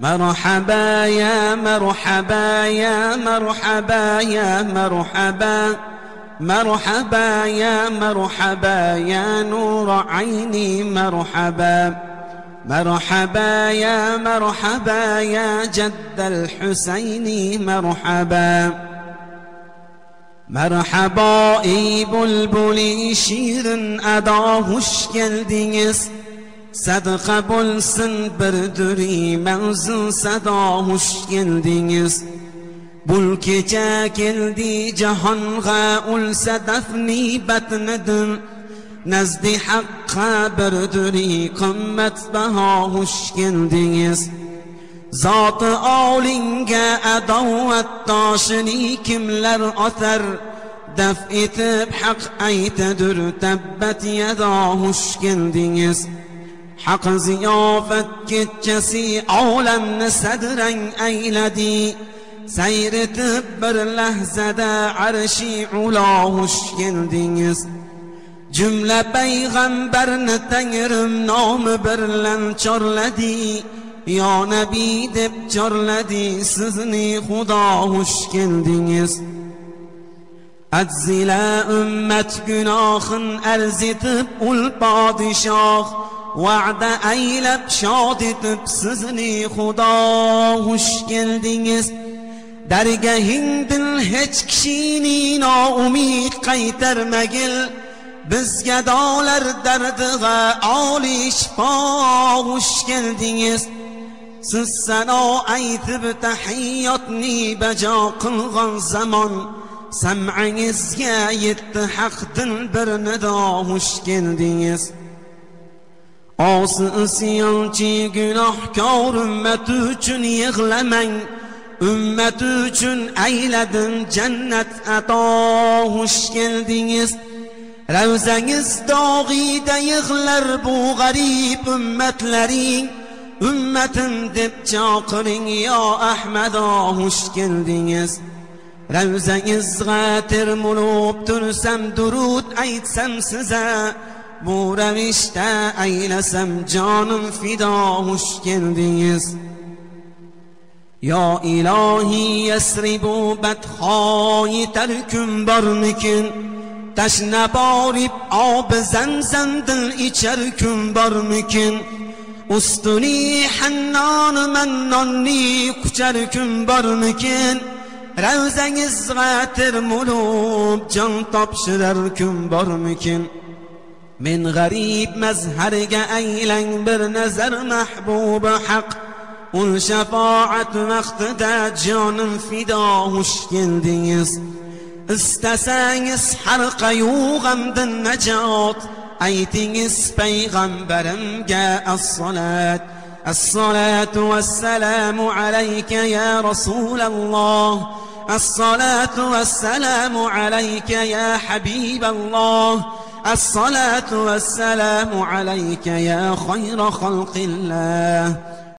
مرحبا يا مرحبا يا مرحبا يا مرحبا. مرحبا يا مرحبا يا نور عيني مرحبا. مرحبا يا مرحبا يا جد الحسين مرحبا. مرحبا ey bulbuli shirin ado xush sadqa bo'lsin bir duri mavzu sado xush keldingiz. Bul kecha keldi jahonga ulsa dafni batnidim nazdi haqqa bir duri qimmatbaho xush keldingiz. Zoti olinga adovat toshini kimlar otar? Daf etib haq aytadur tabbat yado xush keldingiz. Haq ziyofat kechasi olamni sadrang ayladi. Sayritib bir lahzada arshi ulo xush keldingiz. Jumla payg'ambarni tangrim nomi bilan chorladi. Yo nabiy deb chorladi sizni xudo xush keldingiz. Atzila ummat gunohin arzitib ul podshoh. Va'da aylab shod etib sizni xudo xush keldingiz. Dargahing dil hech kishini noumid qaytarmagil. Bizga dolar dardiga oliy shifo xush keldingiz. Siz sano aytib tahiyyotni bajo qilgan zamon. Sam'angizga yetdi haqdin bir nido xush keldingiz. Osi isyonchi gunohkor ummat uchun yig'lamang ummat uchun ayladim jannat ato xush keldingiz ravzangiz dog'iyda yig'lar bu g'arib ummatlaring ummatim deb chaqiring yo ahmado xush keldingiz ravzangizga termulib tursam durud aytsam siza بورمشت ایل سم جانم فدا هش کردیست یا الهی یسری بو بد خواهی ترکم برمکن تشن باری آب زن زن دل ایچرکم برمکن استونی حنان من نانی کچرکم برمکن روزنگ زغتر ملوب جان تاب شدرکم من غريب مزهر جايلن بر نظر محبوب حق اون شفاعت وقتده جانم فدا hoş geldiniz حرق يوغم qayuğamdan أي Aytiniz Peyğəmbərimgə əs-salat الصلاة والسلام عليك يا رسول الله. الصلاة والسلام عليك يا حبيب الله. الصلاة والسلام عليك يا خير خلق الله.